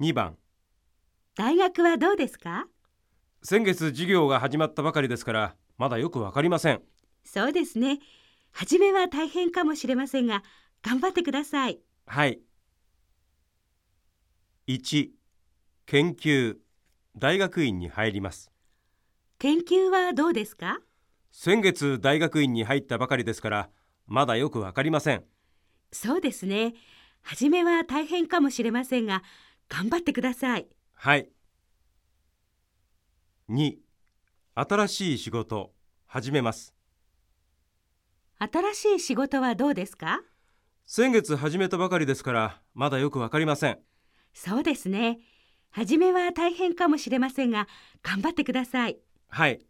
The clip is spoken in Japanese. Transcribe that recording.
2番。大学はどうですか？先月授業が始まったばかりですからまだよくわかりません。そうですね。初めは大変かもしれませんが、頑張ってください。はい。1研究。大学院に入ります。研究はどうですか？先月大学院に入ったばかりですからまだよくわかりません。そうですね。初めは大変かもしれませんが、頑張ってください。はい2新しい仕事始めます新しい仕事はどうですか？先月始めたばかりですからまだよくわかりませんそうですね。初めは大変かもしれませんが、頑張ってください。はい